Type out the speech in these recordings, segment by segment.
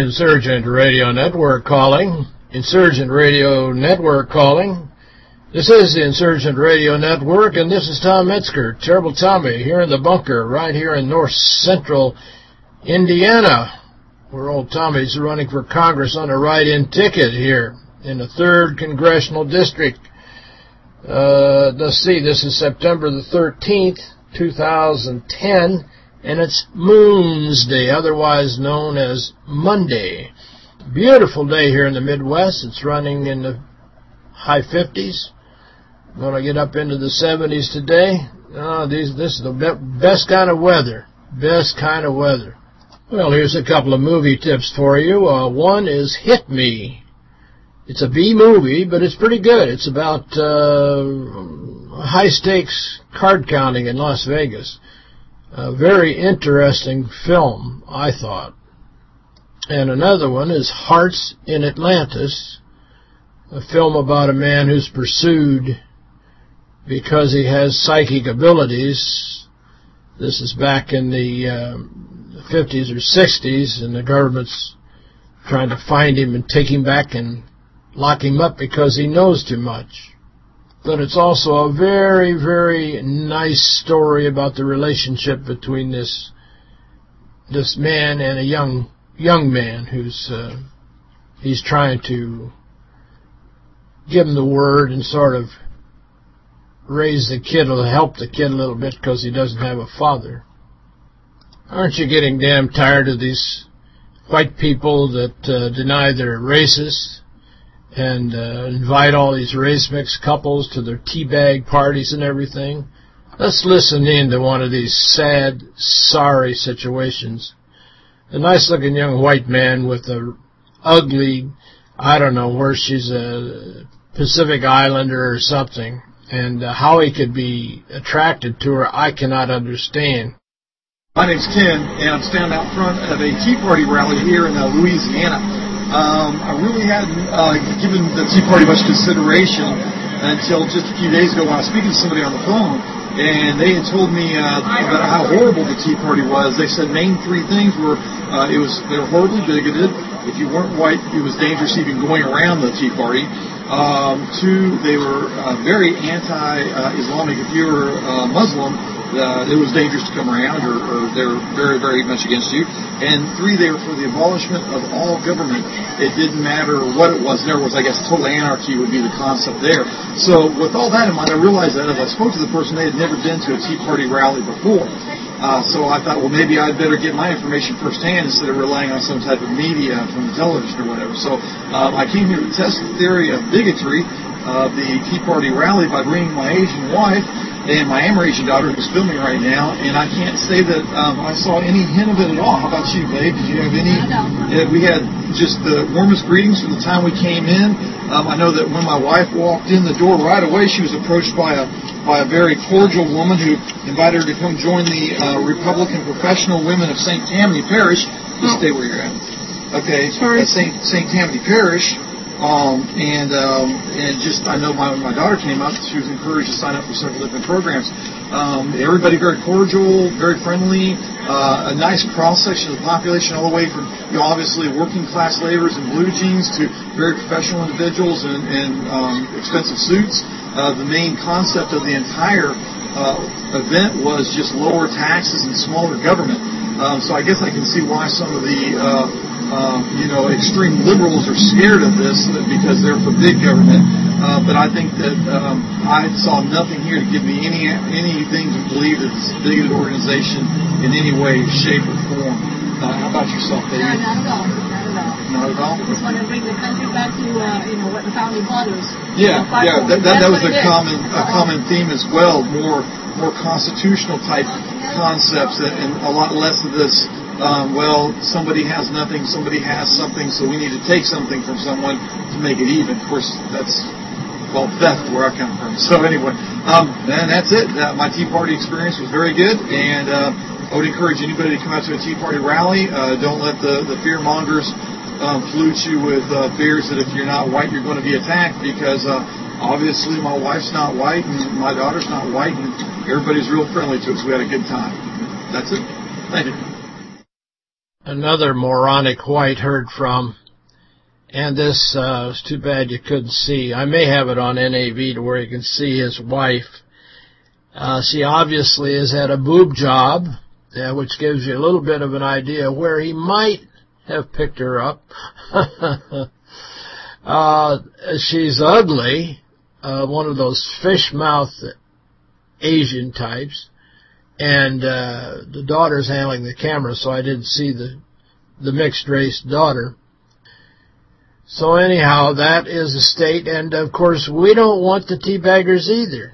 Insurgent Radio Network calling. Insurgent Radio Network calling. This is the Insurgent Radio Network, and this is Tom Metzger, Terrible Tommy, here in the bunker, right here in north central Indiana, where old Tommy's running for Congress on a write-in ticket here in the 3rd Congressional District. Uh, let's see, this is September the 13th, 2010, and it's Moon's Day, otherwise known as Monday. Beautiful day here in the Midwest. It's running in the high 50s. Going to get up into the 70s today. Oh, these, this is the best kind of weather. Best kind of weather. Well, here's a couple of movie tips for you. Uh, one is Hit Me. It's a B movie, but it's pretty good. It's about uh, high-stakes card counting in Las Vegas. A very interesting film, I thought. And another one is Hearts in Atlantis, a film about a man who's pursued because he has psychic abilities. This is back in the uh, 50s or 60s, and the government's trying to find him and take him back and lock him up because he knows too much but it's also a very, very nice story about the relationship between this this man and a young young man who's uh, he's trying to give him the word and sort of raise the kid or help the kid a little bit because he doesn't have a father. Aren't you getting damn tired of these white people that uh, deny they're racist and uh, invite all these race mixed couples to their teabag parties and everything. Let's listen in to one of these sad, sorry situations. A nice-looking young white man with a ugly, I don't know where she's a Pacific Islander or something, and uh, how he could be attracted to her, I cannot understand. My name's Ken, and I'm standing out front of a Tea Party rally here in uh, Louisiana. Um, I really hadn't uh, given the Tea Party much consideration until just a few days ago when I was speaking to somebody on the phone, and they had told me uh, about how horrible the Tea Party was. They said main three things were uh, it was they were horribly bigoted. If you weren't white, it was dangerous even going around the Tea Party. Um, two, they were uh, very anti-Islamic. If you were uh, Muslim, uh, it was dangerous to come around, or, or they're very, very much against you. And three, they were for the abolishment of all government. It didn't matter what it was. There was, I guess, total anarchy would be the concept there. So with all that in mind, I realized that as I spoke to the person, they had never been to a Tea Party rally before. Uh, so I thought, well, maybe I'd better get my information firsthand instead of relying on some type of media from the television or whatever. So um, I came here to test the theory of bigotry of the Tea Party rally by bringing my Asian wife and my Asian daughter who's filming right now, and I can't say that um, I saw any hint of it at all. How about you, babe? Did you have any? Uh, we had just the warmest greetings from the time we came in. Um, I know that when my wife walked in the door right away, she was approached by a by a very cordial woman who invited her to come join the uh, Republican Professional Women of St. Tammany Parish. Just stay where you're at. Okay, Sorry. at St. St. Tammany Parish. Um, and um, and just I know my my daughter came up, she was encouraged to sign up for several different programs. Um, everybody very cordial, very friendly, uh, a nice cross section of the population, all the way from you know obviously working class laborers in blue jeans to very professional individuals in, in um, expensive suits. Uh, the main concept of the entire uh, event was just lower taxes and smaller government. Um, so I guess I can see why some of the uh, um, you know, extreme liberals are scared of this because they're for big government. Uh, but I think that um, I saw nothing here to give me any anything to believe that this bigoted organization in any way, shape, or form. Uh, how about yourself, David? No, not at all. Not at all. I just want to bring the country back to uh, you know what the founding fathers. Yeah, yeah. That, that, that was a common a common theme as well. More more constitutional type concepts and, and a lot less of this um, well, somebody has nothing, somebody has something, so we need to take something from someone to make it even. Of course, that's well theft where I come from. So anyway, um, and that's it. Uh, my Tea Party experience was very good, and uh, I would encourage anybody to come out to a Tea Party rally. Uh, don't let the the fear mongers um, flute you with uh, fears that if you're not white, you're going to be attacked because. Uh, obviously, my wife's not white and my daughter's not white, and everybody's real friendly to us. We had a good time. That's it. Thank you. Another moronic white heard from. And this, uh, it's too bad you couldn't see. I may have it on NAV to where you can see his wife. Uh, she obviously has had a boob job, which gives you a little bit of an idea where he might have picked her up. uh, she's ugly, uh, one of those fish mouth Asian types, and uh, the daughter's handling the camera, so I didn't see the the mixed race daughter. So anyhow, that is the state, and of course we don't want the teabaggers either.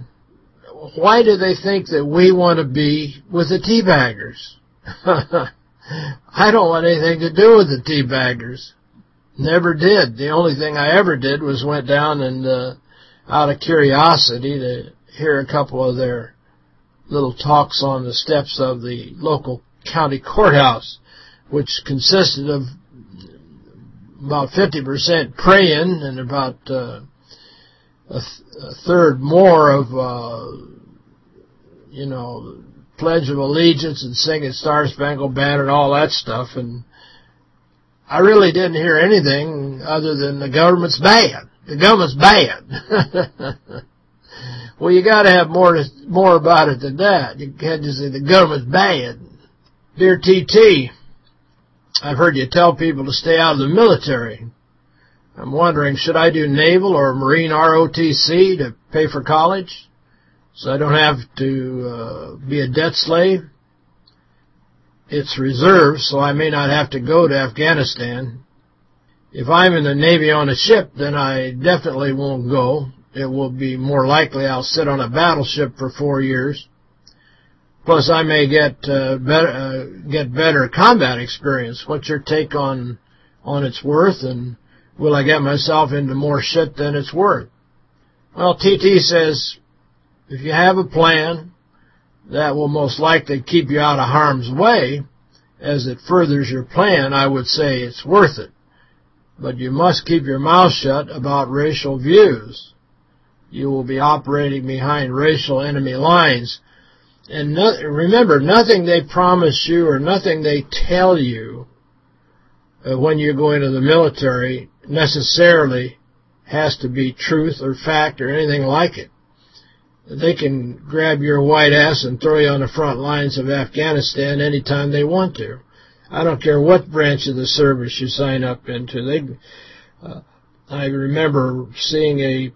Why do they think that we want to be with the teabaggers? I don't want anything to do with the teabaggers. Never did. The only thing I ever did was went down and, uh, out of curiosity, to hear a couple of their little talks on the steps of the local county courthouse, which consisted of about 50% praying and about uh, a, th a, third more of, uh, you know, Pledge of Allegiance and singing Star Spangled Banner and all that stuff. And I really didn't hear anything other than the government's bad. The government's bad. well, you got to have more to, more about it than that. You can't just say the government's bad. Dear TT, I've heard you tell people to stay out of the military. I'm wondering, should I do naval or marine ROTC to pay for college? so I don't have to uh, be a debt slave. It's reserved, so I may not have to go to Afghanistan. If I'm in the Navy on a ship, then I definitely won't go. It will be more likely I'll sit on a battleship for four years. Plus, I may get uh, better uh, get better combat experience. What's your take on on its worth, and will I get myself into more shit than it's worth? Well, TT says if you have a plan that will most likely keep you out of harm's way, as it furthers your plan, I would say it's worth it. But you must keep your mouth shut about racial views. You will be operating behind racial enemy lines. And no, remember, nothing they promise you or nothing they tell you uh, when you go into the military necessarily has to be truth or fact or anything like it they can grab your white ass and throw you on the front lines of Afghanistan anytime they want to. I don't care what branch of the service you sign up into. They, uh, I remember seeing a,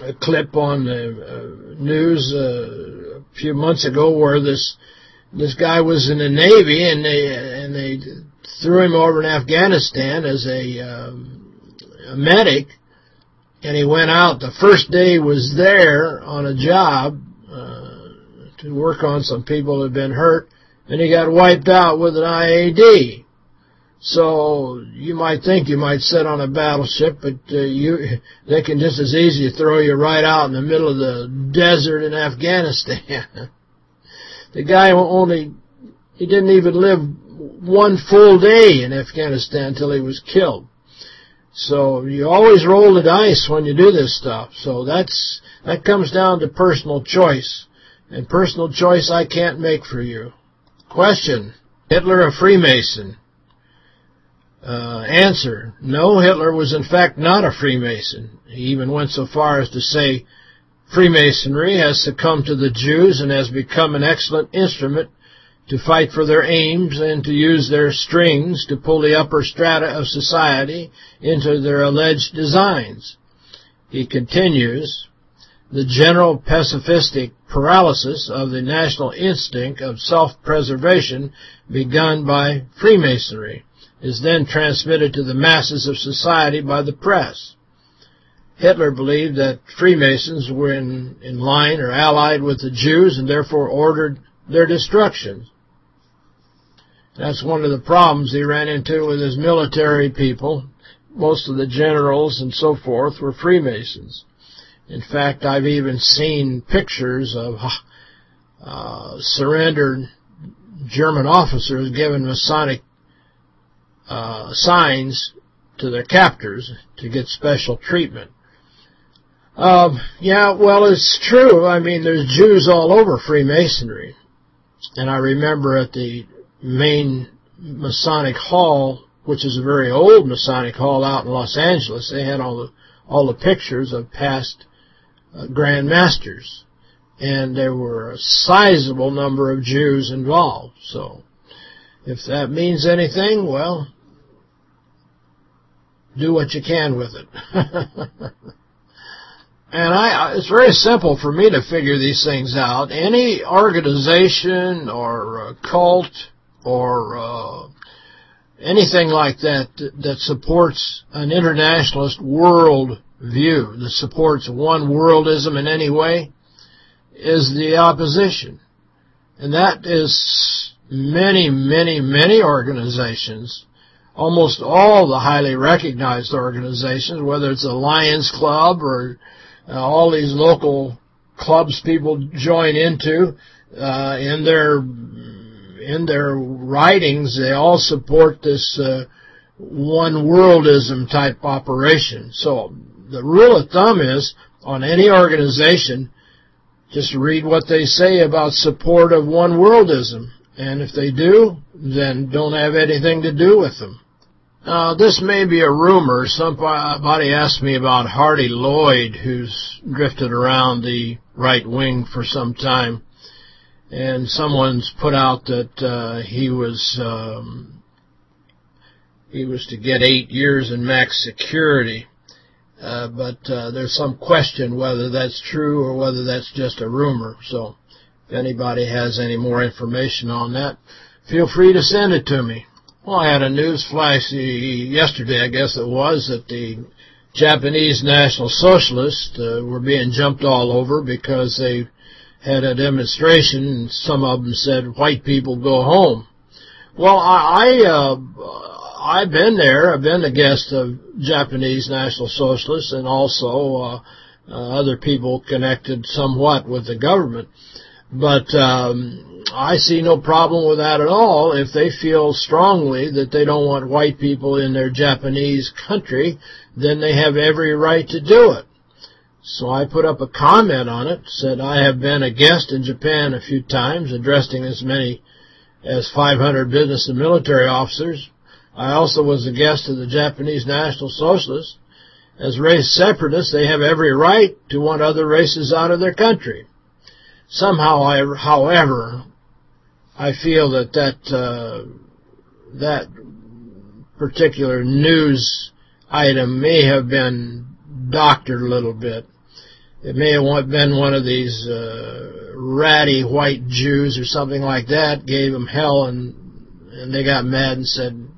a clip on the uh, news uh, a few months ago where this this guy was in the Navy and they and they threw him over in Afghanistan as a, um, a medic and he went out. The first day he was there on a job uh, to work on some people who had been hurt, and he got wiped out with an IAD. So you might think you might sit on a battleship, but uh, you they can just as easy throw you right out in the middle of the desert in Afghanistan. the guy only, he didn't even live one full day in Afghanistan until he was killed. So you always roll the dice when you do this stuff. So that's that comes down to personal choice. And personal choice I can't make for you. Question. Hitler a Freemason? Uh, answer. No, Hitler was in fact not a Freemason. He even went so far as to say Freemasonry has succumbed to the Jews and has become an excellent instrument to fight for their aims and to use their strings to pull the upper strata of society into their alleged designs. He continues, the general pacifistic paralysis of the national instinct of self-preservation begun by Freemasonry is then transmitted to the masses of society by the press. Hitler believed that Freemasons were in, in line or allied with the Jews and therefore ordered their destruction. That's one of the problems he ran into with his military people. Most of the generals and so forth were Freemasons. In fact, I've even seen pictures of uh, surrendered German officers given Masonic uh, signs to their captors to get special treatment. Um, yeah, well, it's true. I mean, there's Jews all over Freemasonry. And I remember at the main Masonic Hall, which is a very old Masonic Hall out in Los Angeles. They had all the all the pictures of past uh, Grand Masters, and there were a sizable number of Jews involved. So, if that means anything, well, do what you can with it. and I, it's very simple for me to figure these things out. Any organization or uh, cult or uh, anything like that that supports an internationalist world view, that supports one worldism in any way, is the opposition. And that is many, many, many organizations, almost all the highly recognized organizations, whether it's the Lions Club or uh, all these local clubs people join into, uh, in their in their writings, they all support this uh, one worldism type operation. So the rule of thumb is, on any organization, just read what they say about support of one worldism. And if they do, then don't have anything to do with them. Now, this may be a rumor. Somebody asked me about Hardy Lloyd, who's drifted around the right wing for some time and someone's put out that uh, he was um, he was to get eight years in max security. Uh, but uh, there's some question whether that's true or whether that's just a rumor. So if anybody has any more information on that, feel free to send it to me. Well, I had a news flash yesterday, I guess it was, that the Japanese National Socialists uh, were being jumped all over because they had a demonstration, and some of them said, white people go home. Well, I, I uh, I've been there. I've been a guest of Japanese National Socialists and also uh, uh, other people connected somewhat with the government. But um, I see no problem with that at all if they feel strongly that they don't want white people in their Japanese country, then they have every right to do it. So I put up a comment on it, said I have been a guest in Japan a few times, addressing as many as 500 business and military officers. I also was a guest of the Japanese National Socialists. As race separatists, they have every right to want other races out of their country. Somehow, however, I feel that that uh, that particular news item may have been doctored a little bit. It may have been one of these uh, ratty white Jews or something like that, gave them hell, and and they got mad and said,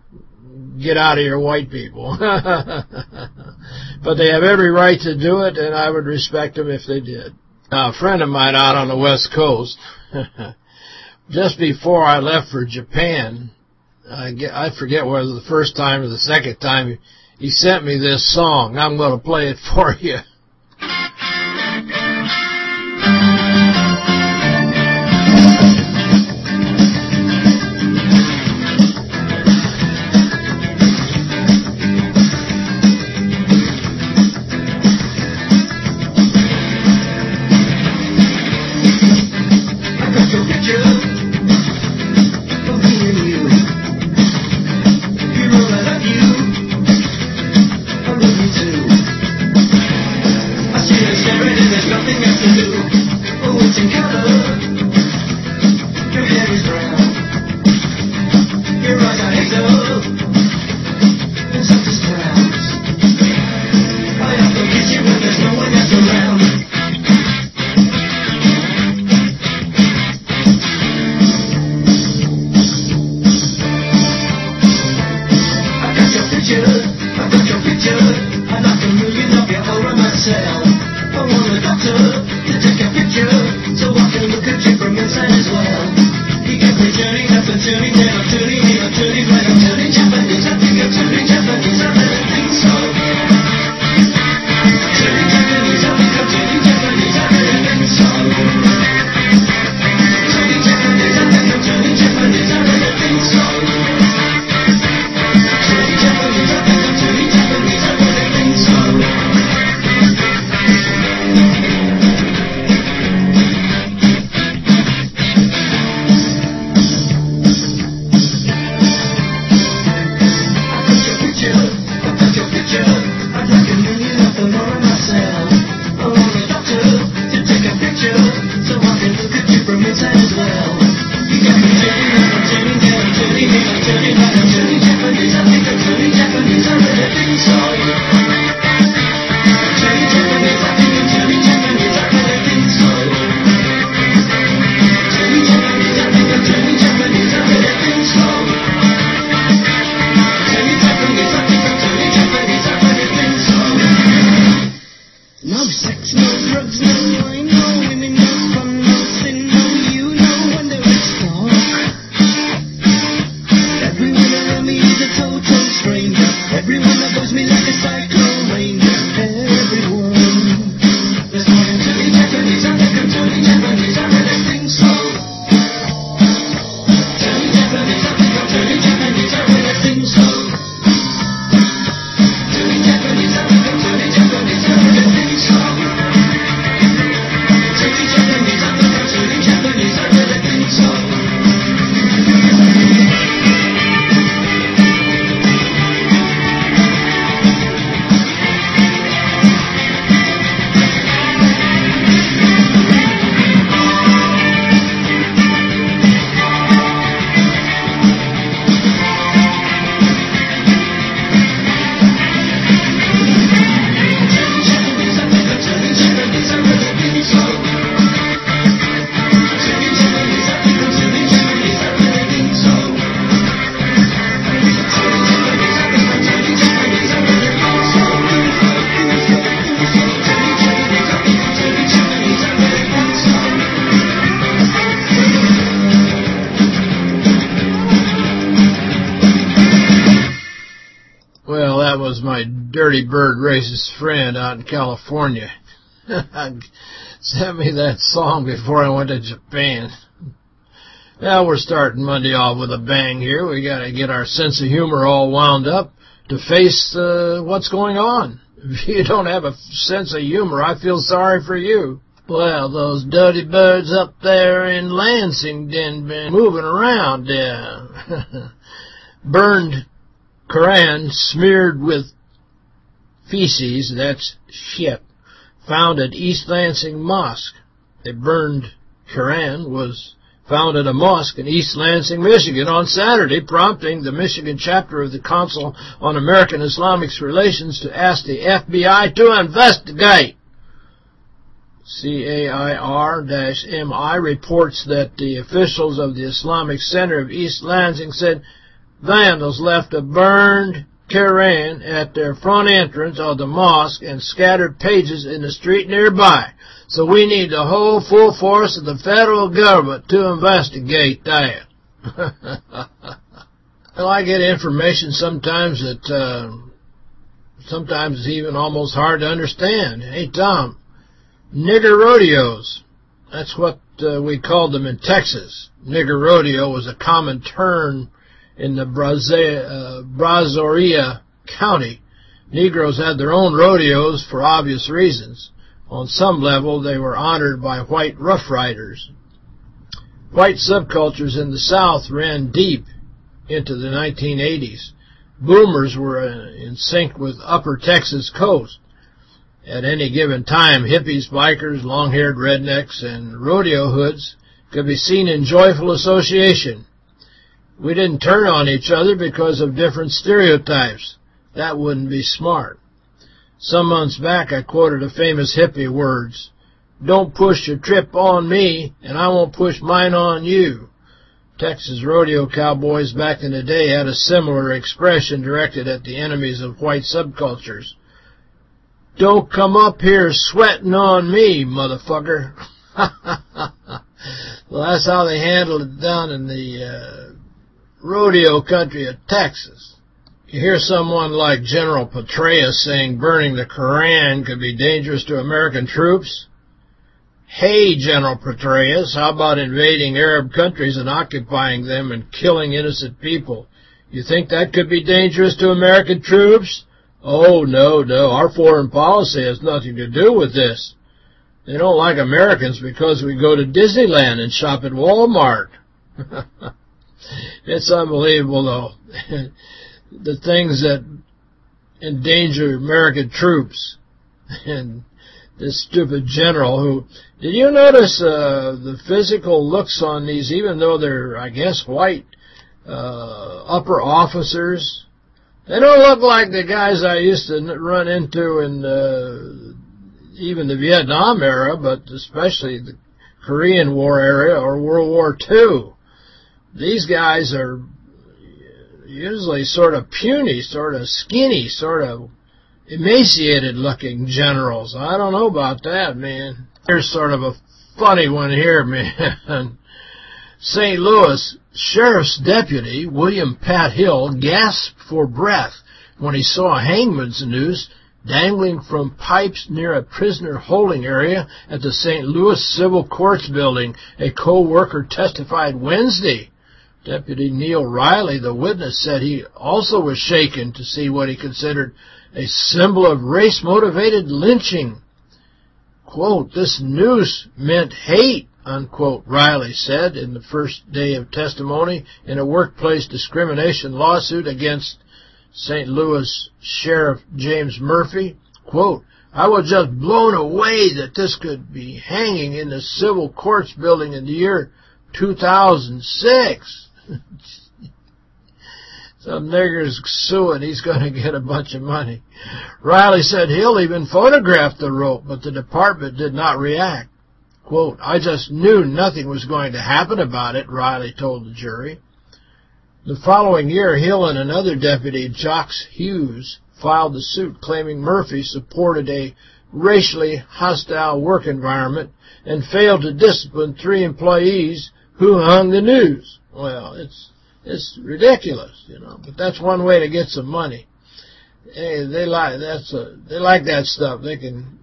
get out of here, white people. but they have every right to do it, and I would respect them if they did. A friend of mine out on the West Coast, just before I left for Japan, I, get, I forget whether the first time or the second time, he sent me this song. I'm going to play it for you. Dirty Bird racist friend out in California sent me that song before I went to Japan. Now we're starting Monday off with a bang here. We got to get our sense of humor all wound up to face uh, what's going on. If you don't have a sense of humor, I feel sorry for you. Well, those dirty birds up there in Lansing didn't been moving around. Uh, burned Koran smeared with feces, that's shit, found at East Lansing Mosque. A burned Quran was found at a mosque in East Lansing, Michigan on Saturday, prompting the Michigan chapter of the Council on American Islamic Relations to ask the FBI to investigate. CAIR-MI reports that the officials of the Islamic Center of East Lansing said vandals left a burned Quran at their front entrance of the mosque and scattered pages in the street nearby. So we need the whole full force of the federal government to investigate that. well, I get information sometimes that uh, sometimes it's even almost hard to understand. Hey, Tom, nigger rodeos, that's what uh, we called them in Texas. Nigger rodeo was a common term in the uh, Brazoria County. Negroes had their own rodeos for obvious reasons. On some level, they were honored by white rough riders. White subcultures in the South ran deep into the 1980s. Boomers were uh, in sync with upper Texas coast. At any given time, hippies, bikers, long-haired rednecks, and rodeo hoods could be seen in joyful association. We didn't turn on each other because of different stereotypes. That wouldn't be smart. Some months back, I quoted a famous hippie words, Don't push your trip on me, and I won't push mine on you. Texas rodeo cowboys back in the day had a similar expression directed at the enemies of white subcultures. Don't come up here sweating on me, motherfucker. well, that's how they handled it down in the uh, rodeo country of Texas. You hear someone like General Petraeus saying burning the Koran could be dangerous to American troops. Hey, General Petraeus, how about invading Arab countries and occupying them and killing innocent people? You think that could be dangerous to American troops? Oh, no, no, our foreign policy has nothing to do with this. They don't like Americans because we go to Disneyland and shop at Walmart. it's unbelievable, though. the things that endanger American troops. And this stupid general who... Did you notice uh, the physical looks on these, even though they're, I guess, white uh, upper officers? They don't look like the guys I used to run into in uh, even the Vietnam era, but especially the Korean War era or World War II. These guys are usually sort of puny, sort of skinny, sort of emaciated-looking generals. I don't know about that, man. Here's sort of a funny one here, man. St. Louis Sheriff's Deputy William Pat Hill gasped for breath when he saw a hangman's noose dangling from pipes near a prisoner holding area at the St. Louis Civil Courts building, a co-worker testified Wednesday. Deputy Neil Riley, the witness, said he also was shaken to see what he considered a symbol of race-motivated lynching. Quote, this noose meant hate, unquote, Riley said in the first day of testimony in a workplace discrimination lawsuit against St. Louis Sheriff James Murphy. Quote, I was just blown away that this could be hanging in the civil courts building in the year 2006. Some nigger's suing. He's going to get a bunch of money. Riley said he'll even photograph the rope, but the department did not react. Quote, I just knew nothing was going to happen about it, Riley told the jury. The following year, Hill and another deputy, Jocks Hughes, filed the suit claiming Murphy supported a racially hostile work environment and failed to discipline three employees who hung the news. Well, it's it's ridiculous, you know. But that's one way to get some money. Hey, they like that's a, they like that stuff. They can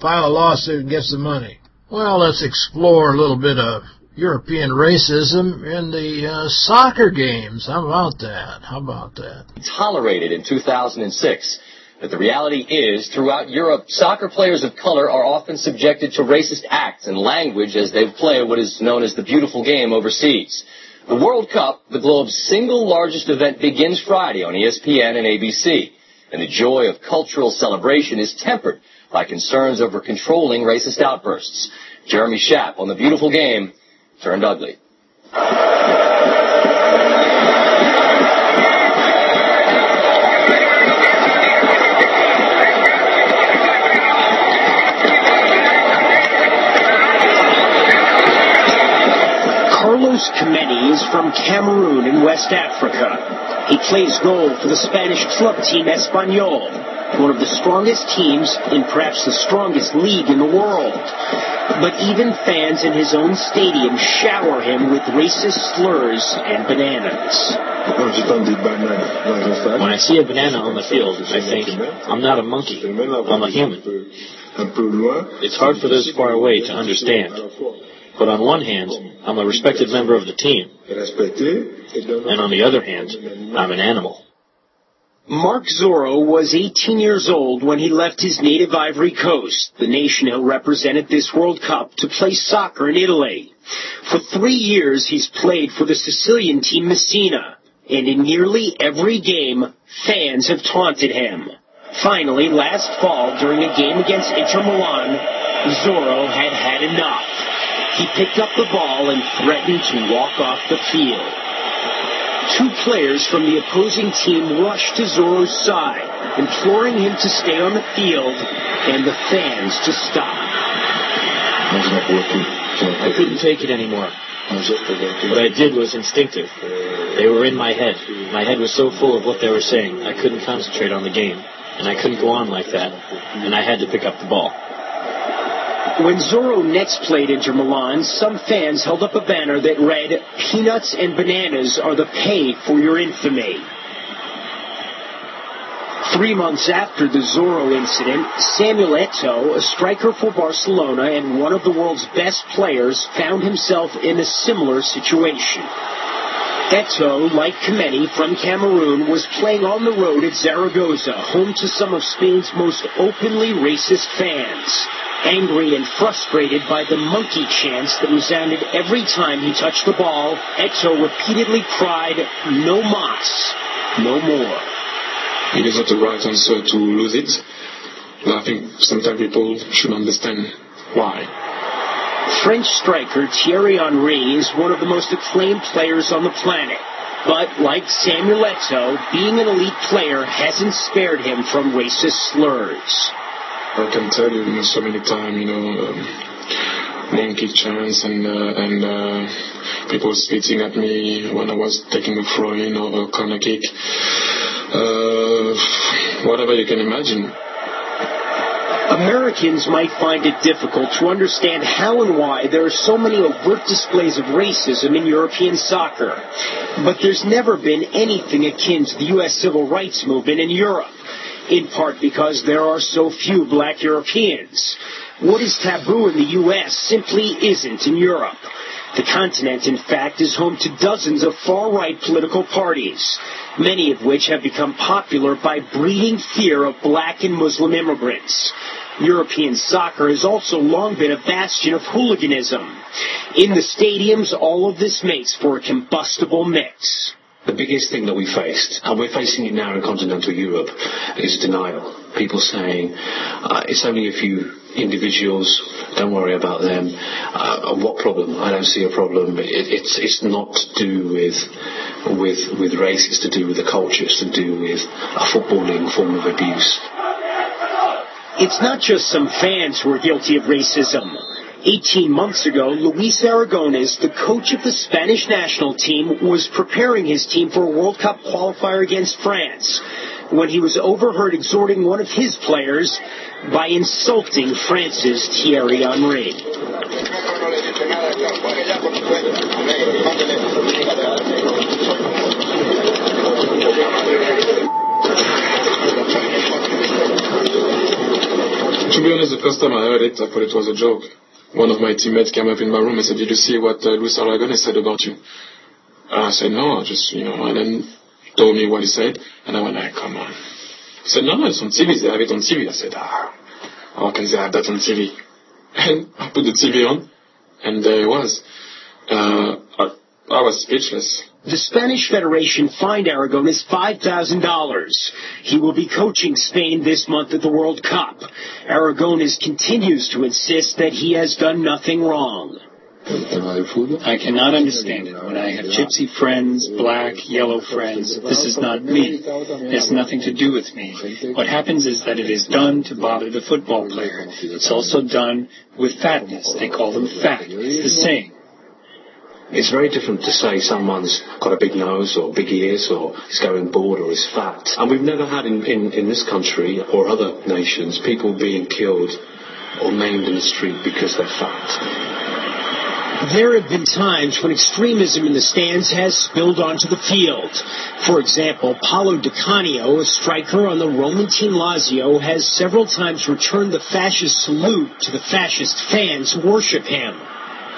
file a lawsuit and get some money. Well, let's explore a little bit of European racism in the uh, soccer games. How about that? How about that? Tolerated in 2006. But the reality is, throughout Europe, soccer players of color are often subjected to racist acts and language as they play what is known as the beautiful game overseas. The World Cup, the globe's single largest event, begins Friday on ESPN and ABC, and the joy of cultural celebration is tempered by concerns over controlling racist outbursts. Jeremy Schaap on the beautiful game turned ugly. Carlos Kameni is from Cameroon in West Africa. He plays goal for the Spanish club team Espanyol, one of the strongest teams in perhaps the strongest league in the world. But even fans in his own stadium shower him with racist slurs and bananas. When I see a banana on the field, I think, I'm not a monkey, I'm a human. It's hard for those far away to understand. But on one hand, I'm a respected member of the team. And on the other hand, I'm an animal. Marc Zoro was 18 years old when he left his native Ivory Coast, the nation he'll represent at this World Cup, to play soccer in Italy. For three years, he's played for the Sicilian team Messina, and in nearly every game, fans have taunted him. Finally, last fall, during a game against Inter Milan, Zoro had had enough. He picked up the ball and threatened to walk off the field. Two players from the opposing team rushed to Zoro's side, imploring him to stay on the field and the fans to stop. I couldn't take it anymore. What I did was instinctive. They were in my head. My head was so full of what they were saying, I couldn't concentrate on the game. And I couldn't go on like that. And I had to pick up the ball. When Zoro next played Inter Milan, some fans held up a banner that read, Peanuts and bananas are the pay for your infamy. Three months after the Zoro incident, Samuel Eto'o, a striker for Barcelona and one of the world's best players, found himself in a similar situation. Eto'o, like Kameni from Cameroon, was playing on the road at Zaragoza, home to some of Spain's most openly racist fans. Angry and frustrated by the monkey chants that resounded every time he touched the ball, Eto'o repeatedly cried, No mas, no more. it is not the right answer to lose it. But I think sometimes people should understand why. French striker Thierry Henry is one of the most acclaimed players on the planet. But like Samuel Eto'o, being an elite player hasn't spared him from racist slurs. I can tell you, you know, so many times, you know, um, monkey chants and uh, and uh, people spitting at me when I was taking a in or a corner kick. Uh, whatever you can imagine. Americans might find it difficult to understand how and why there are so many overt displays of racism in European soccer. But there's never been anything akin to the U.S. civil rights movement in Europe, in part because there are so few black Europeans. What is taboo in the U.S. simply isn't in Europe. The continent, in fact, is home to dozens of far-right political parties, many of which have become popular by breeding fear of black and Muslim immigrants. European soccer has also long been a bastion of hooliganism. In the stadiums, all of this makes for a combustible mix. The biggest thing that we faced, and we're facing it now in continental Europe, is denial. People saying, uh, it's only a few individuals, don't worry about them. Uh, what problem? I don't see a problem. It, it's, it's not to do with, with, with race, it's to do with the culture, it's to do with a footballing form of abuse. It's not just some fans who are guilty of racism. 18 months ago, Luis Aragones, the coach of the Spanish national team, was preparing his team for a World Cup qualifier against France when he was overheard exhorting one of his players by insulting France's Thierry Henry. To be honest, the first time I heard it, I thought it was a joke. One of my teammates came up in my room and said, did you see what uh, Luis Aragonés said about you? And I said, no, I just, you know, and then told me what he said, and I went, ah, come on. He said, no, no, it's on TV, they have it on TV. I said, ah, how can they have that on TV? And I put the TV on, and there it was. Uh, I, I was speechless. The Spanish Federation fined Aragones $5,000. He will be coaching Spain this month at the World Cup. Aragones continues to insist that he has done nothing wrong. I cannot understand it. When I have gypsy friends, black, yellow friends, this is not me. It has nothing to do with me. What happens is that it is done to bother the football player. It's also done with fatness. They call them fat. It's the same. It's very different to say someone's got a big nose or big ears or is going bald or is fat. And we've never had in, in, in this country or other nations people being killed or maimed in the street because they're fat. There have been times when extremism in the stands has spilled onto the field. For example, Paolo Di Canio, a striker on the Roman team Lazio, has several times returned the fascist salute to the fascist fans who worship him.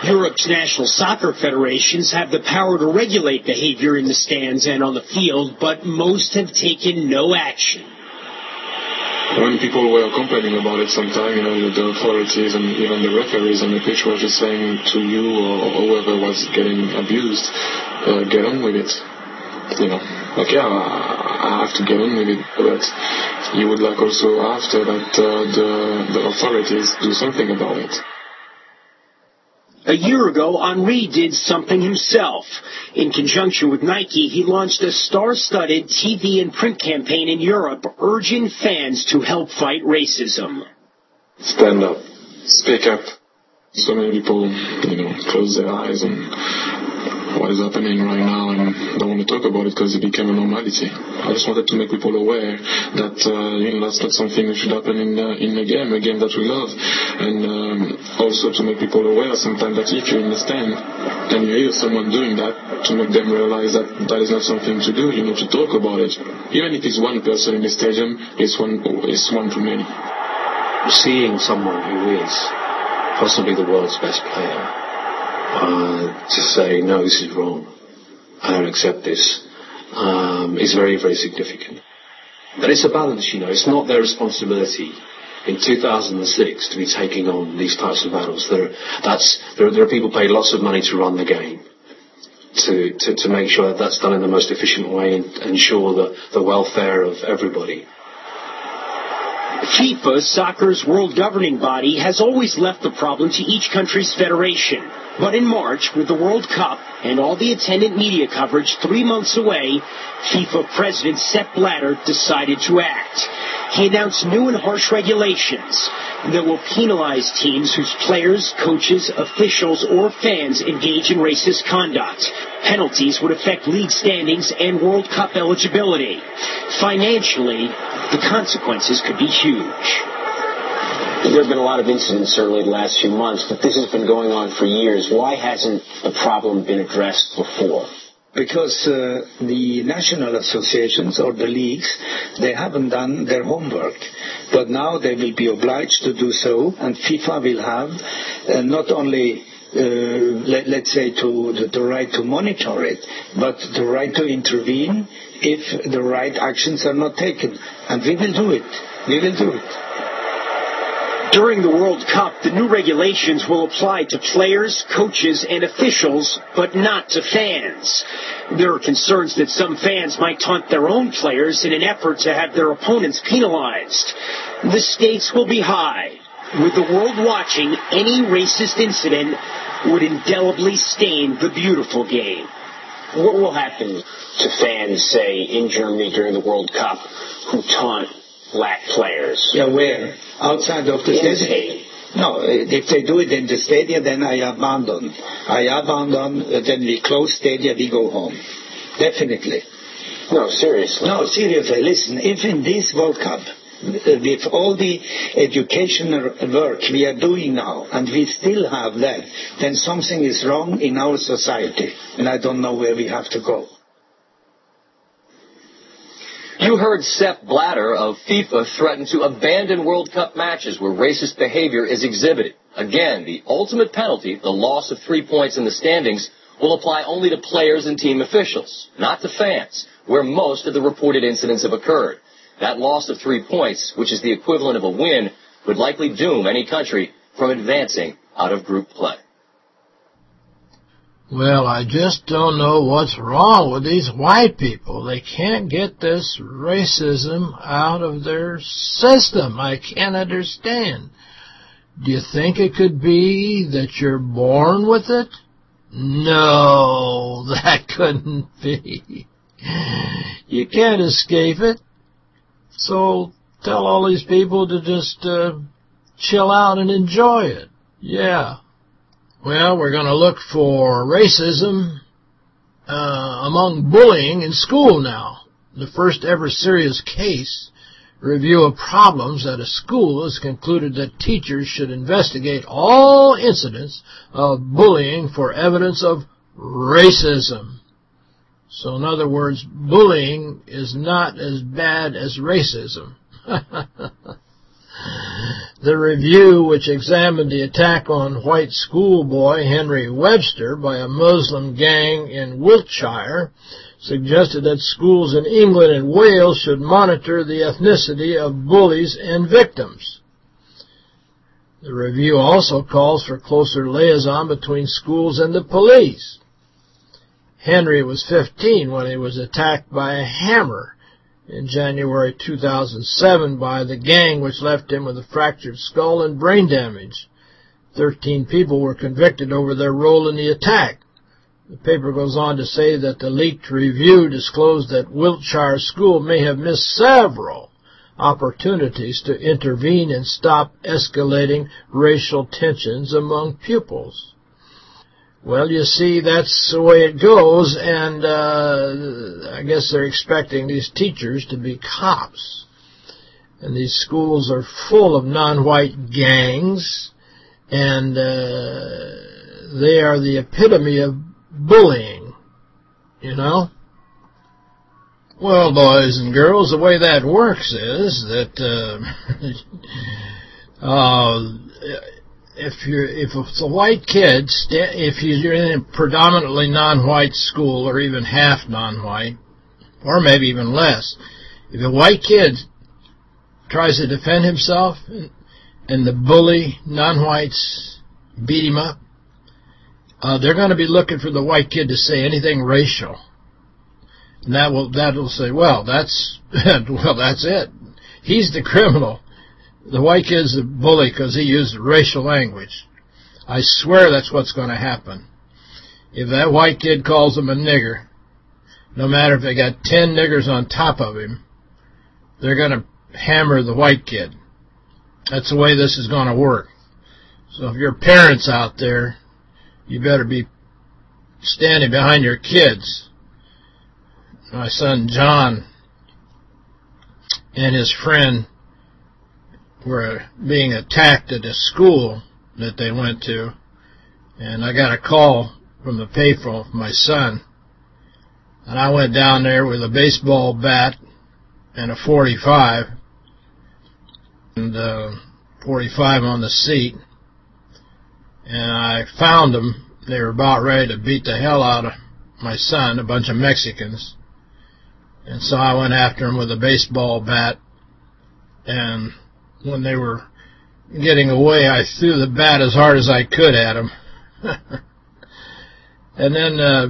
Europe's national soccer federations have the power to regulate behavior in the stands and on the field, but most have taken no action. When people were complaining about it sometime, you know, the authorities and even the referees on the pitch were just saying to you or whoever was getting abused, uh, get on with it. You know, like, yeah, I have to get on with it, but you would like also after that uh, the, the authorities do something about it. A year ago, Henry did something himself. In conjunction with Nike, he launched a star-studded TV and print campaign in Europe urging fans to help fight racism. Stand up. Speak up. So many people, you know, close their eyes and what is happening right now and don't want to talk about it because it became a normality. I just wanted to make people aware that uh, you know, that's not something that should happen in uh, in a game, a game that we love, and um, also to make people aware sometimes that if you understand and you hear someone doing that, to make them realize that that is not something to do. You need to talk about it. Even if it's one person in the stadium, it's one it's one too many. Seeing someone who is possibly the world's best player uh, to say, no, this is wrong. I don't accept this, um, is very, very significant. But it's a balance, you know. It's not their responsibility in 2006 to be taking on these types of battles. There, that's, there, there are people paid lots of money to run the game. to, to, to make sure that that's done in the most efficient way and ensure the, the welfare of everybody. FIFA, soccer's world governing body, has always left the problem to each country's federation. But in March, with the World Cup and all the attendant media coverage three months away, FIFA President Sepp Blatter decided to act. He announced new and harsh regulations that will penalize teams whose players, coaches, officials, or fans engage in racist conduct. Penalties would affect league standings and World Cup eligibility. Financially, the consequences could be huge. There have been a lot of incidents certainly the last few months, but this has been going on for years. Why hasn't the problem been addressed before? Because uh, the national associations or the leagues, they haven't done their homework. But now they will be obliged to do so, and FIFA will have uh, not only uh, let, us say to the, the, right to monitor it, but the right to intervene if the right actions are not taken. And we will do it. We will do it. During the World Cup, the new regulations will apply to players, coaches, and officials, but not to fans. There are concerns that some fans might taunt their own players in an effort to have their opponents penalized. The stakes will be high. With the world watching, any racist incident would indelibly stain the beautiful game. What will happen to fans, say, in Germany during the World Cup who taunt black players. Yeah, where? Outside of the in stadium? No, if they do it in the stadium, then I abandon. I abandon, uh, then we close stadium, we go home. Definitely. No, seriously. No, seriously. Listen, if in this World Cup, uh, with all the educational work we are doing now, and we still have that, then something is wrong in our society, and I don't know where we have to go. You heard Sepp Blatter of FIFA threaten to abandon World Cup matches where racist behavior is exhibited. Again, the ultimate penalty, the loss of three points in the standings, will apply only to players and team officials, not to fans, where most of the reported incidents have occurred. That loss of three points, which is the equivalent of a win, would likely doom any country from advancing out of group play. Well, I just don't know what's wrong with these white people. They can't get this racism out of their system. I can't understand. Do you think it could be that you're born with it? No, that couldn't be. You can't escape it. So tell all these people to just uh, chill out and enjoy it. Yeah. Well, we're going to look for racism uh, among bullying in school now. The first ever serious case review of problems at a school has concluded that teachers should investigate all incidents of bullying for evidence of racism. So in other words, bullying is not as bad as racism. The review, which examined the attack on white schoolboy Henry Webster by a Muslim gang in Wiltshire, suggested that schools in England and Wales should monitor the ethnicity of bullies and victims. The review also calls for closer liaison between schools and the police. Henry was 15 when he was attacked by a hammer in January 2007 by the gang, which left him with a fractured skull and brain damage. Thirteen people were convicted over their role in the attack. The paper goes on to say that the leaked review disclosed that Wiltshire School may have missed several opportunities to intervene and stop escalating racial tensions among pupils. Well, you see, that's the way it goes, and uh, I guess they're expecting these teachers to be cops. And these schools are full of non-white gangs, and uh, they are the epitome of bullying, you know? Well, boys and girls, the way that works is that uh, uh, if you're if it's a white kid, if you're in a predominantly non-white school or even half non-white, or maybe even less, if a white kid tries to defend himself and the bully non-whites beat him up, uh, they're going to be looking for the white kid to say anything racial. And that will that will say, well, that's well, that's it. He's the criminal. The white kid's the bully because he used racial language. I swear that's what's going to happen. If that white kid calls him a nigger, no matter if they got ten niggers on top of him, they're going to hammer the white kid. That's the way this is going to work. So if you're parents out there, you better be standing behind your kids. My son John and his friend were being attacked at a school that they went to, and I got a call from the payphone from my son, and I went down there with a baseball bat and a 45, and uh, 45 on the seat, and I found them. They were about ready to beat the hell out of my son, a bunch of Mexicans. And so I went after them with a baseball bat, and when they were getting away, I threw the bat as hard as I could at them. and then uh,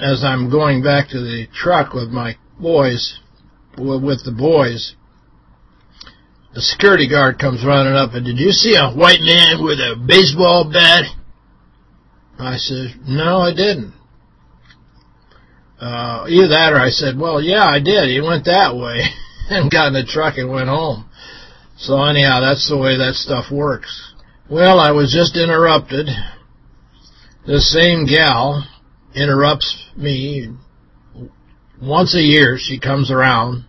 as I'm going back to the truck with my boys, with the boys, the security guard comes running up and, did you see a white man with a baseball bat? I said, no, I didn't. Uh, either that or I said, well, yeah, I did. He went that way and got in the truck and went home. So anyhow, that's the way that stuff works. Well, I was just interrupted. This same gal interrupts me once a year. She comes around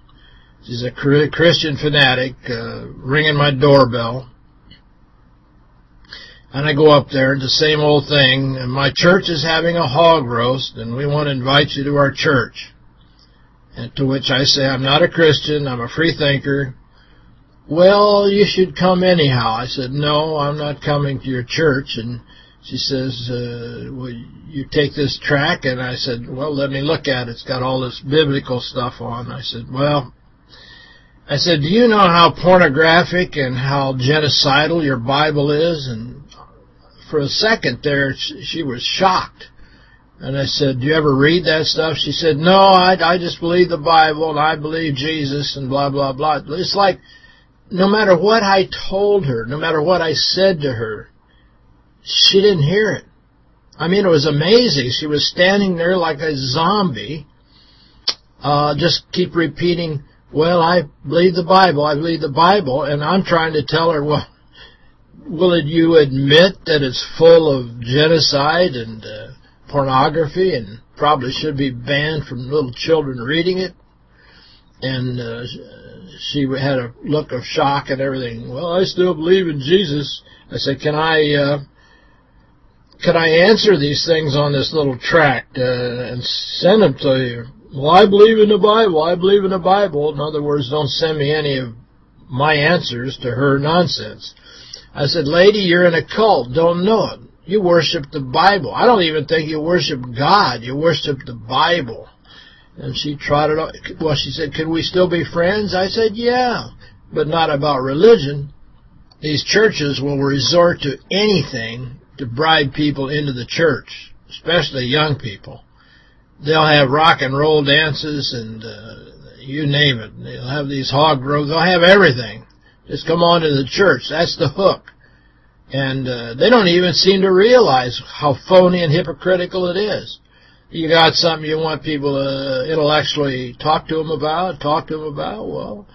She's a Christian fanatic, uh, ringing my doorbell. And I go up there, and the same old thing. And my church is having a hog roast, and we want to invite you to our church. And to which I say, I'm not a Christian, I'm a free thinker. Well, you should come anyhow. I said, no, I'm not coming to your church. And she says, uh, well, you take this track? And I said, well, let me look at it. It's got all this biblical stuff on. I said, well, I said, do you know how pornographic and how genocidal your Bible is? And for a second there, she was shocked. And I said, do you ever read that stuff? She said, no, I, I just believe the Bible and I believe Jesus and blah, blah, blah. It's like no matter what I told her, no matter what I said to her, she didn't hear it. I mean, it was amazing. She was standing there like a zombie, uh, just keep repeating, well, I believe the Bible, I believe the Bible, and I'm trying to tell her, well, will you admit that it's full of genocide and uh, pornography and probably should be banned from little children reading it? And uh, she had a look of shock and everything. Well, I still believe in Jesus. I said, can I... Uh, can I answer these things on this little tract uh, and send them to you? Well, I believe in the Bible. I believe in the Bible. In other words, don't send me any of my answers to her nonsense. I said, lady, you're in a cult. Don't know it. You worship the Bible. I don't even think you worship God. You worship the Bible. And she trotted on. Well, she said, can we still be friends? I said, yeah, but not about religion. These churches will resort to anything to bribe people into the church, especially young people they'll have rock and roll dances and uh, you name it. They'll have these hog groves. They'll have everything. Just come on to the church. That's the hook. And uh, they don't even seem to realize how phony and hypocritical it is. You got something you want people to intellectually talk to them about, talk to them about, well,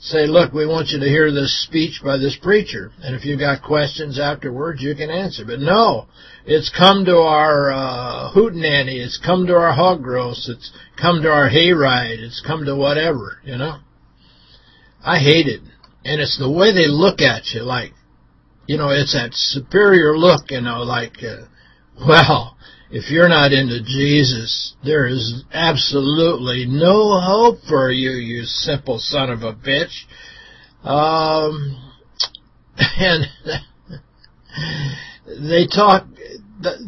say, look, we want you to hear this speech by this preacher. And if you've got questions afterwards, you can answer. But no, it's come to our uh, hootenanny. It's come to our hog roast. It's come to our hayride. It's come to whatever, you know. I hate it. And it's the way they look at you, like, you know, it's that superior look, you know, like, uh, well, if you're not into Jesus, there is absolutely no hope for you, you simple son of a bitch. Um, and they talk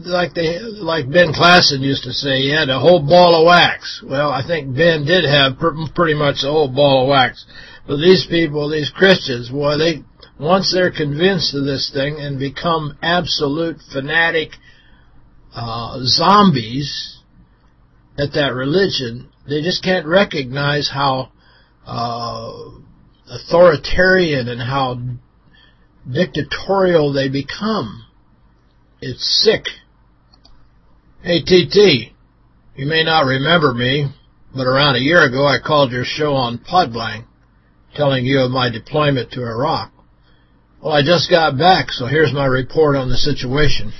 like they like Ben Klassen used to say, he had a whole ball of wax. Well, I think Ben did have pretty much a whole ball of wax. But these people, these Christians, boy, they once they're convinced of this thing and become absolute fanatic uh, zombies at that religion. They just can't recognize how uh, authoritarian and how dictatorial they become. It's sick. Hey, TT, you may not remember me, but around a year ago I called your show on Podblanc, telling you of my deployment to Iraq. Well, I just got back, so here's my report on the situation.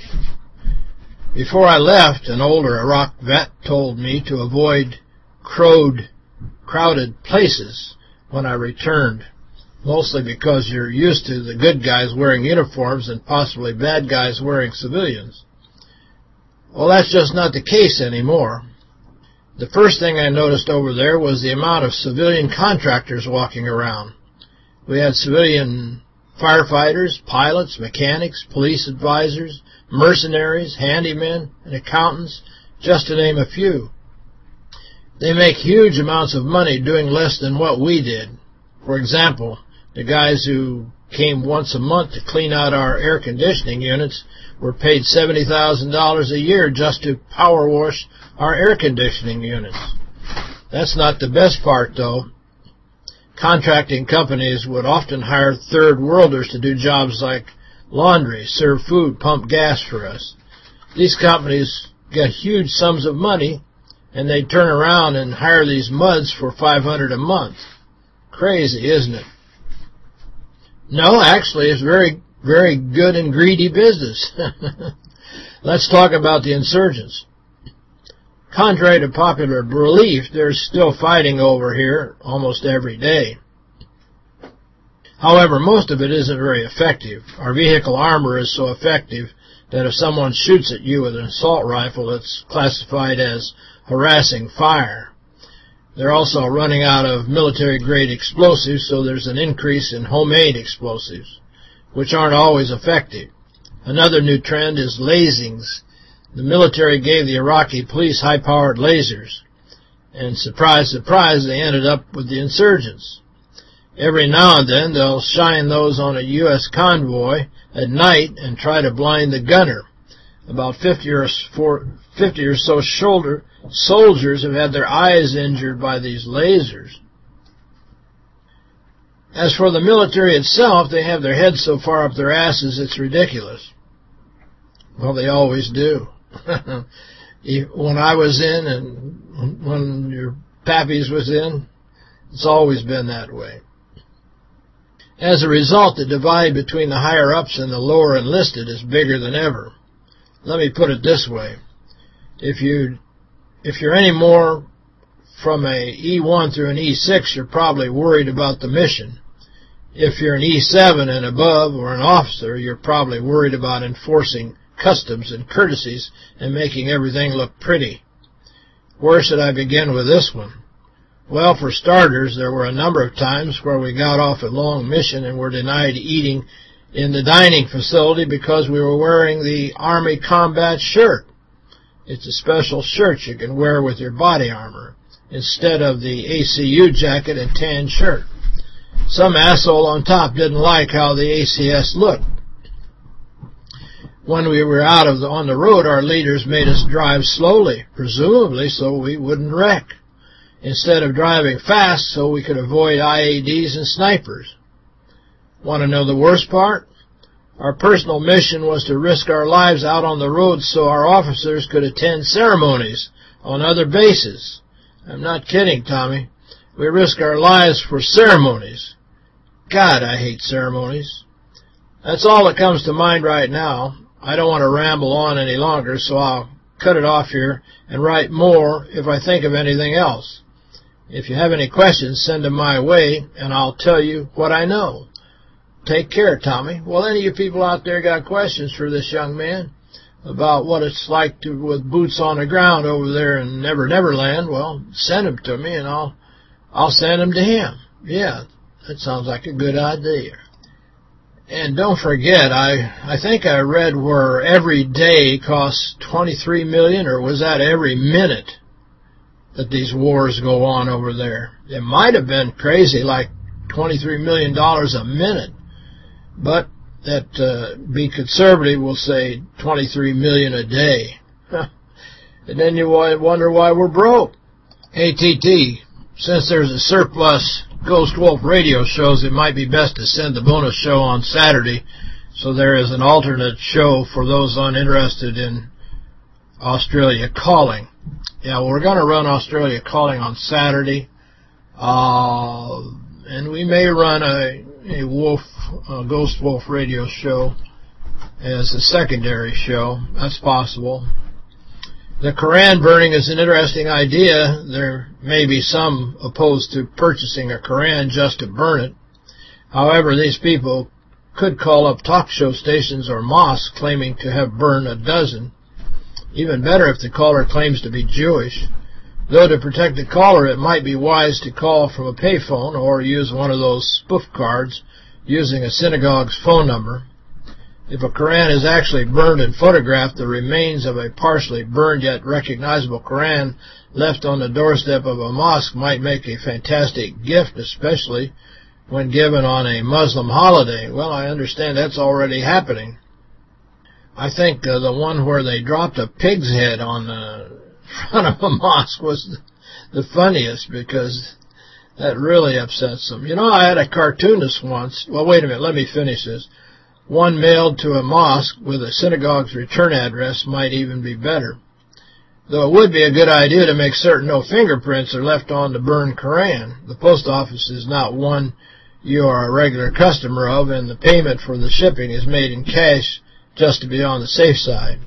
Before I left, an older Iraq vet told me to avoid crowded places when I returned, mostly because you're used to the good guys wearing uniforms and possibly bad guys wearing civilians. Well, that's just not the case anymore. The first thing I noticed over there was the amount of civilian contractors walking around. We had civilian firefighters, pilots, mechanics, police advisors, mercenaries, handymen, and accountants, just to name a few. They make huge amounts of money doing less than what we did. For example, the guys who came once a month to clean out our air conditioning units were paid $70,000 a year just to power wash our air conditioning units. That's not the best part, though. Contracting companies would often hire third worlders to do jobs like laundry, serve food, pump gas for us. These companies get huge sums of money, and they turn around and hire these muds for 500 a month. Crazy, isn't it? No, actually, it's very, very good and greedy business. Let's talk about the insurgents. Contrary to popular belief, they're still fighting over here almost every day. However, most of it isn't very effective. Our vehicle armor is so effective that if someone shoots at you with an assault rifle, it's classified as harassing fire. They're also running out of military-grade explosives, so there's an increase in homemade explosives, which aren't always effective. Another new trend is lasings. The military gave the Iraqi police high-powered lasers, and surprise, surprise, they ended up with the insurgents. Every now and then they'll shine those on a U.S. convoy at night and try to blind the gunner. About 50 or, 50 or so shoulder soldiers have had their eyes injured by these lasers. As for the military itself, they have their heads so far up their asses it's ridiculous. Well, they always do. when I was in and when your pappies was in, it's always been that way. As a result, the divide between the higher-ups and the lower enlisted is bigger than ever. Let me put it this way. If you if you're any more from a E1 through an E6, you're probably worried about the mission. If you're an E7 and above or an officer, you're probably worried about enforcing customs and courtesies and making everything look pretty. Where should I begin with this one? Well, for starters, there were a number of times where we got off a long mission and were denied eating in the dining facility because we were wearing the Army combat shirt. It's a special shirt you can wear with your body armor instead of the ACU jacket and tan shirt. Some asshole on top didn't like how the ACS looked. When we were out of the, on the road, our leaders made us drive slowly, presumably so we wouldn't wreck instead of driving fast so we could avoid IEDs and snipers. Want to know the worst part? Our personal mission was to risk our lives out on the road so our officers could attend ceremonies on other bases. I'm not kidding, Tommy. We risk our lives for ceremonies. God, I hate ceremonies. That's all that comes to mind right now. I don't want to ramble on any longer, so I'll cut it off here and write more if I think of anything else. If you have any questions, send them my way, and I'll tell you what I know. Take care, Tommy. Well, any of you people out there got questions for this young man about what it's like to with boots on the ground over there in Never Never Land, well, send them to me, and I'll I'll send them to him. Yeah, that sounds like a good idea. And don't forget, I I think I read where every day costs 23 million, or was that every minute? That these wars go on over there. It might have been crazy, like $23 million a minute, but that uh, be conservative, we'll say 23 million a day. And then you wonder why we're broke. ATT, since there's a surplus Ghost Wolf radio shows, it might be best to send the bonus show on Saturday so there is an alternate show for those uninterested in Australia Calling. Yeah, well, we're going to run Australia Calling on Saturday. Uh, and we may run a, a Wolf, a Ghost Wolf radio show as a secondary show. That's possible. The Koran burning is an interesting idea. There may be some opposed to purchasing a Koran just to burn it. However, these people could call up talk show stations or mosques claiming to have burned a dozen. Even better if the caller claims to be Jewish. Though to protect the caller, it might be wise to call from a payphone or use one of those spoof cards using a synagogue's phone number. If a Koran is actually burned and photographed, the remains of a partially burned yet recognizable Koran left on the doorstep of a mosque might make a fantastic gift, especially when given on a Muslim holiday. Well, I understand that's already happening. I think uh, the one where they dropped a pig's head on the front of a mosque was the funniest because that really upsets them. You know, I had a cartoonist once. Well, wait a minute. Let me finish this. One mailed to a mosque with a synagogue's return address might even be better. Though it would be a good idea to make certain no fingerprints are left on the burned Koran. The post office is not one you are a regular customer of, and the payment for the shipping is made in cash just to be on the safe side.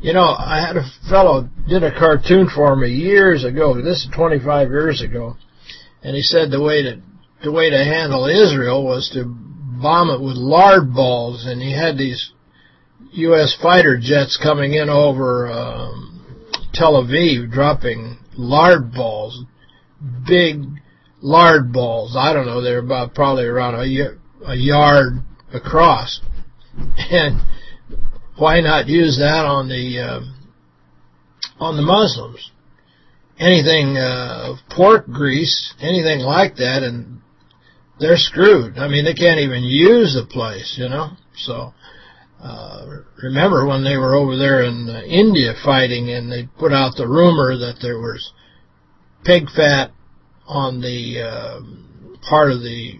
You know, I had a fellow did a cartoon for me years ago. This is 25 years ago. And he said the way to the way to handle Israel was to bomb it with lard balls, and he had these U.S. fighter jets coming in over um, Tel Aviv, dropping lard balls, big lard balls. I don't know, they're about probably around a, a yard across. And why not use that on the uh, on the Muslims? Anything uh, pork grease, anything like that, and they're screwed. I mean, they can't even use the place, you know. So, uh, remember when they were over there in uh, India fighting and they put out the rumor that there was pig fat on the uh, part of the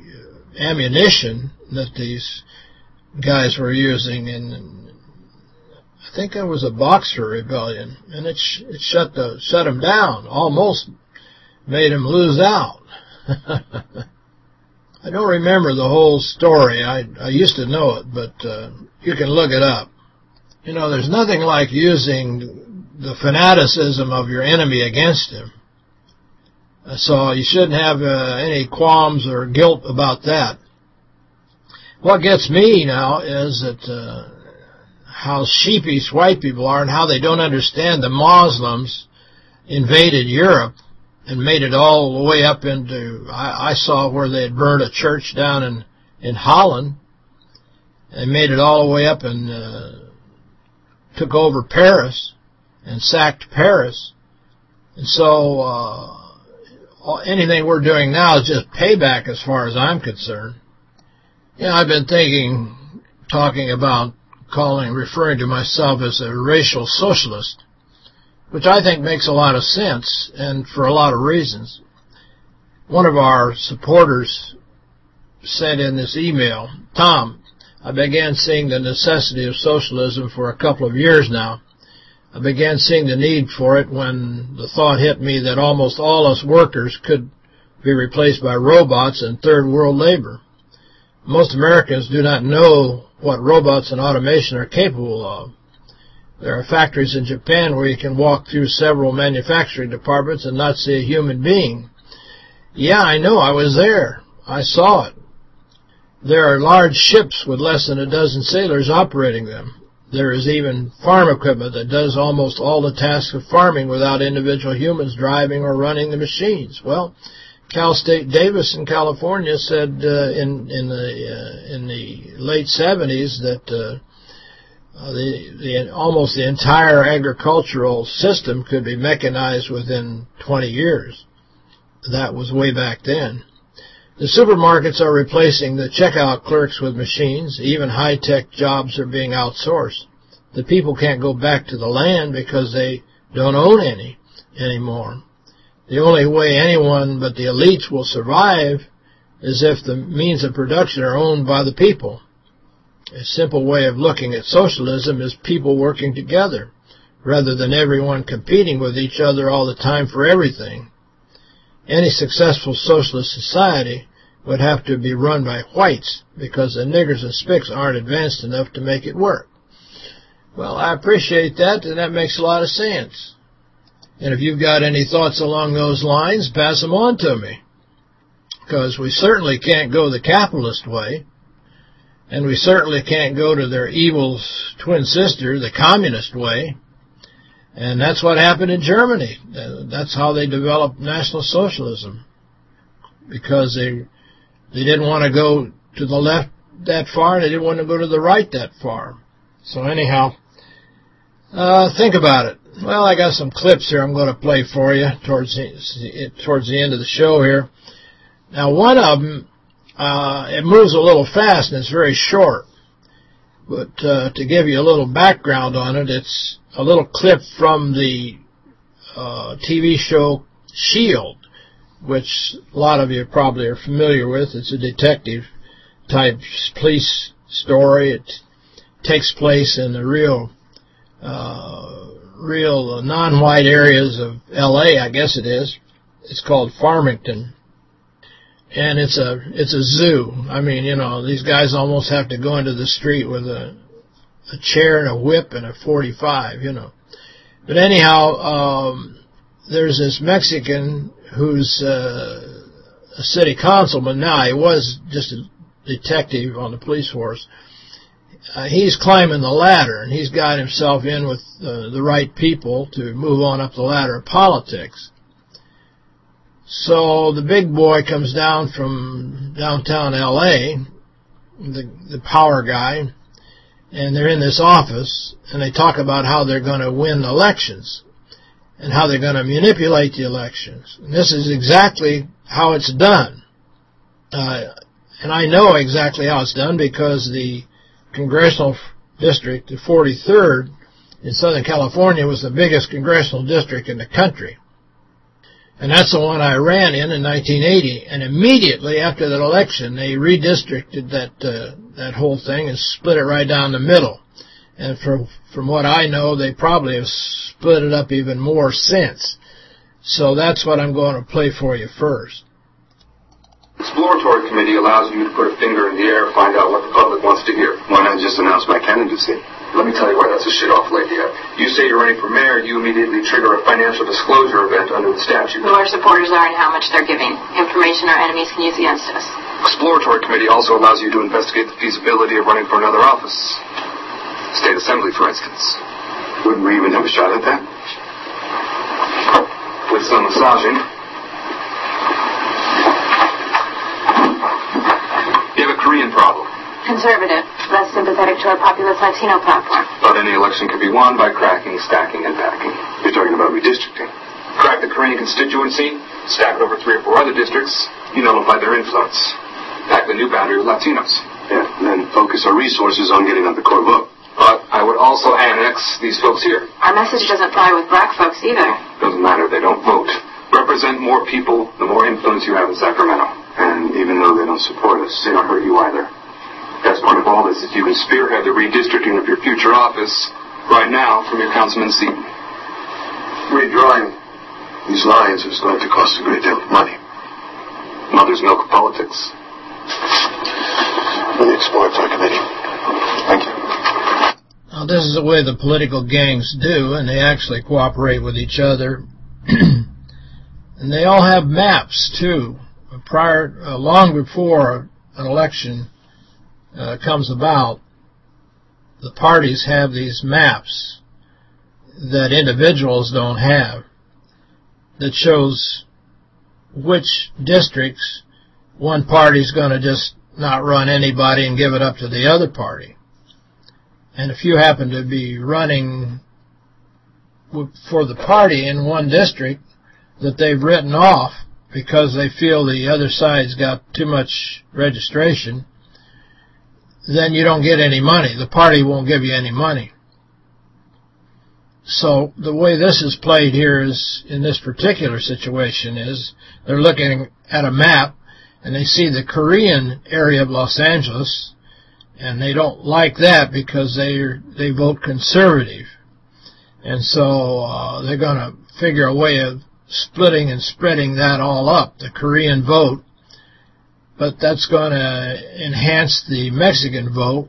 ammunition that these guys were using and I think there was a Boxer rebellion and it sh it shut the shut them down almost made them lose out I don't remember the whole story. I I used to know it, but uh, you can look it up. You know, there's nothing like using the fanaticism of your enemy against him. So you shouldn't have uh, any qualms or guilt about that. What gets me now is that uh, how sheepish white people are and how they don't understand the Muslims invaded Europe and made it all the way up into, I, I saw where they had burned a church down in, in Holland. They made it all the way up and uh, took over Paris and sacked Paris. And so uh, anything we're doing now is just payback as far as I'm concerned. Know, I've been thinking, talking about calling, referring to myself as a racial socialist which I think makes a lot of sense, and for a lot of reasons. One of our supporters sent in this email, Tom, I began seeing the necessity of socialism for a couple of years now. I began seeing the need for it when the thought hit me that almost all us workers could be replaced by robots and third world labor. Most Americans do not know what robots and automation are capable of. There are factories in Japan where you can walk through several manufacturing departments and not see a human being. Yeah, I know. I was there. I saw it. There are large ships with less than a dozen sailors operating them. There is even farm equipment that does almost all the tasks of farming without individual humans driving or running the machines. Well, Cal State Davis in California said uh, in in the uh, in the late 70s that uh, uh, the, the almost the entire agricultural system could be mechanized within 20 years. That was way back then. The supermarkets are replacing the checkout clerks with machines. Even high-tech jobs are being outsourced. The people can't go back to the land because they don't own any anymore. The only way anyone but the elites will survive is if the means of production are owned by the people. A simple way of looking at socialism is people working together, rather than everyone competing with each other all the time for everything. Any successful socialist society would have to be run by whites because the niggers and spicks aren't advanced enough to make it work. Well, I appreciate that, and that makes a lot of sense. And if you've got any thoughts along those lines, pass them on to me. Because we certainly can't go the capitalist way. And we certainly can't go to their evil twin sister, the communist way. And that's what happened in Germany. That's how they developed National Socialism. Because they they didn't want to go to the left that far, and they didn't want to go to the right that far. So anyhow, uh, think about it. Well, I got some clips here I'm going to play for you towards the, towards the end of the show here. Now, one of them, uh, it moves a little fast and it's very short. But uh, to give you a little background on it, it's a little clip from the uh, TV show Shield, which a lot of you probably are familiar with. It's a detective type police story. It takes place in the real uh, real non-white areas of L.A., I guess it is. It's called Farmington. And it's a it's a zoo. I mean, you know, these guys almost have to go into the street with a a chair and a whip and a 45, you know. But anyhow, um, there's this Mexican who's uh, a city councilman now. He was just a detective on the police force uh, he's climbing the ladder, and he's got himself in with uh, the right people to move on up the ladder of politics. So the big boy comes down from downtown L.A., the, the power guy, and they're in this office, and they talk about how they're going to win elections and how they're going to manipulate the elections. And this is exactly how it's done. Uh, and I know exactly how it's done because the congressional district, the 43rd in Southern California, was the biggest congressional district in the country. And that's the one I ran in in 1980. And immediately after that election, they redistricted that uh, that whole thing and split it right down the middle. And from from what I know, they probably have split it up even more since. So that's what I'm going to play for you first. Exploratory committee allows you to put a finger in the air and find out what the public wants to hear. Why not just announce my candidacy? Let me tell you why that's a shit-off idea. You say you're running for mayor, you immediately trigger a financial disclosure event under the statute. Who our supporters are and how much they're giving. Information our enemies can use against us. Exploratory committee also allows you to investigate the feasibility of running for another office. State assembly, for instance. Wouldn't we even have a shot at that? With some massaging, Korean problem. Conservative, less sympathetic to our populist Latino platform. But any election can be won by cracking, stacking, and packing. You're talking about redistricting. Crack the Korean constituency, stack it over three or four other districts, you nullify their influence. Pack the new boundary with Latinos. Yeah, and then focus our resources on getting on the core vote. But I would also annex these folks here. Our message doesn't fly with black folks either. Doesn't matter, they don't vote. Represent more people, the more influence you have in Sacramento. And even though they don't support us, they don't hurt you either. Best part of all this is you can spearhead the redistricting of your future office right now from your councilman seat. Redrawing these lines is going to cost a great deal of money. Mother's milk of politics. For the exploratory committee. Thank you. Now, this is the way the political gangs do, and they actually cooperate with each other. and they all have maps, too prior, uh, long before an election uh, comes about, the parties have these maps that individuals don't have that shows which districts one party's going to just not run anybody and give it up to the other party. And if you happen to be running for the party in one district that they've written off, because they feel the other side's got too much registration, then you don't get any money. The party won't give you any money. so the way this is played here is, in this particular situation, is they're looking at a map and they see the Korean area of Los Angeles and they don't like that because they they vote conservative. And so uh, they're going to figure a way of splitting and spreading that all up, the Korean vote. But that's going to enhance the Mexican vote.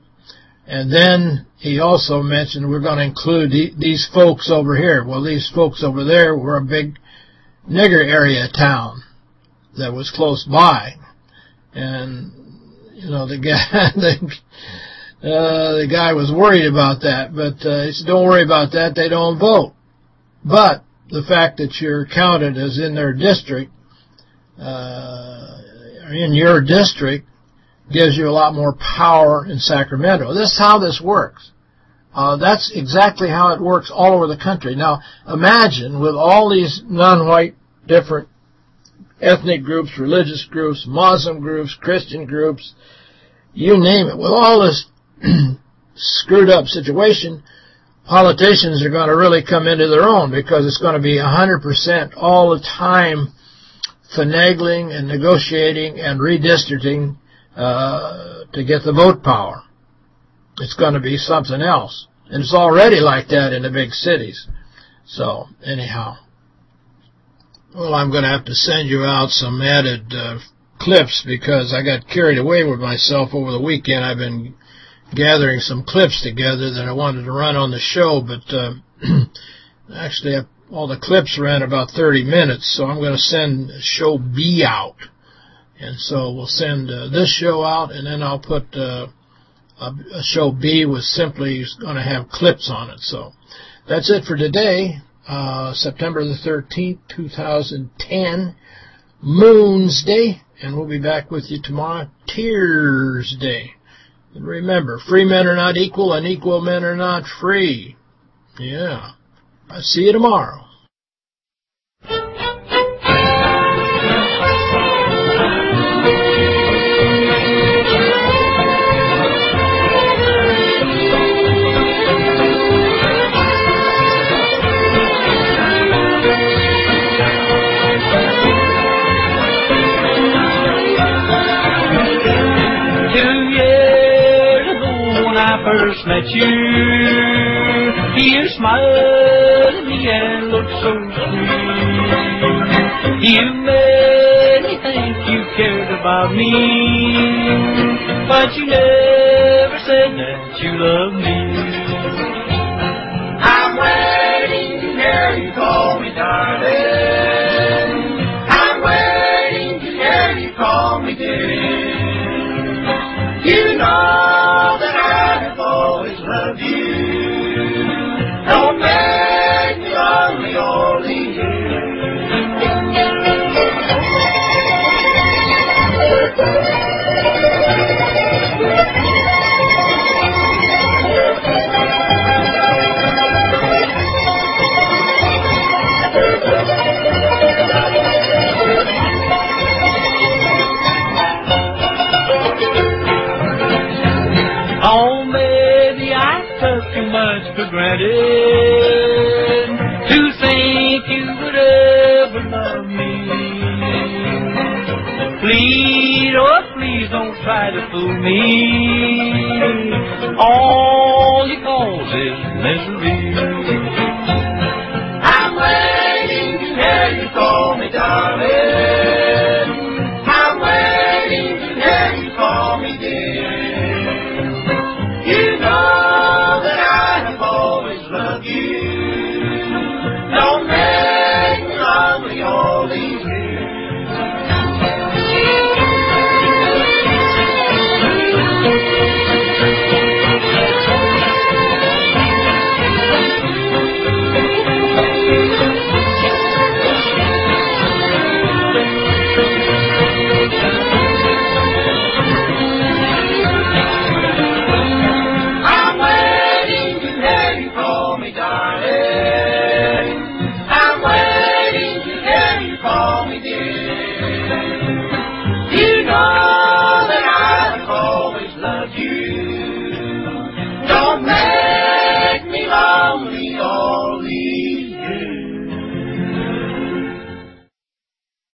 And then he also mentioned we're going to include the, these folks over here. Well, these folks over there were a big nigger area town that was close by. And, you know, the guy, the, uh, the guy was worried about that. But uh, he said, don't worry about that. They don't vote. But the fact that you're counted as in their district, uh, in your district, gives you a lot more power in Sacramento. This is how this works. Uh, that's exactly how it works all over the country. Now, imagine with all these non-white different ethnic groups, religious groups, Muslim groups, Christian groups, you name it, with all this screwed up situation, politicians are going to really come into their own because it's going to be 100% all the time finagling and negotiating and redistricting uh, to get the vote power. It's going to be something else. And it's already like that in the big cities. So, anyhow. Well, I'm going to have to send you out some added uh, clips because I got carried away with myself over the weekend. I've been gathering some clips together that I wanted to run on the show, but uh, actually all the clips ran about 30 minutes, so I'm going to send show B out. And so we'll send uh, this show out, and then I'll put uh, a, a show B with simply going to have clips on it. So that's it for today, uh, September the 13th, 2010, Moon's Day, and we'll be back with you tomorrow, Tears Day. And remember, free men are not equal, and equal men are not free. Yeah. I'll see you tomorrow. First met you. You smiled at me and looked so sweet. You made me think you cared about me, but you never said that you loved me. I'm waiting to hear you call me darling. I'm waiting to hear you call me dear. You know that